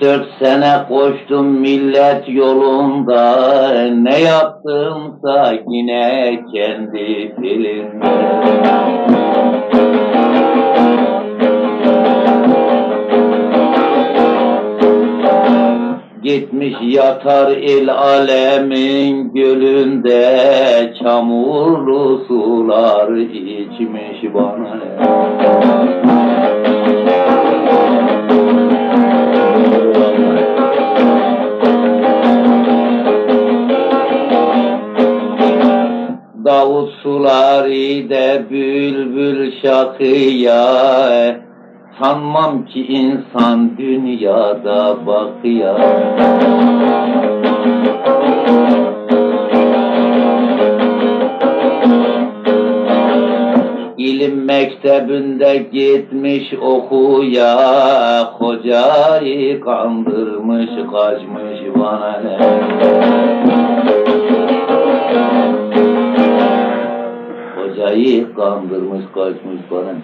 Dört sene koştum millet yolunda. Ne yaptımsa yine kendi dilimde Gitmiş yatar el alemin gölünde. Çamurlu sular içmiş bana Davut suları de bülbül şakıya. Sanmam ki insan dünyada bakıyor İlim mektebinde gitmiş okuya. Hocayı kandırmış kaçmış bana ne Hocayı kandırmış kaçmış bana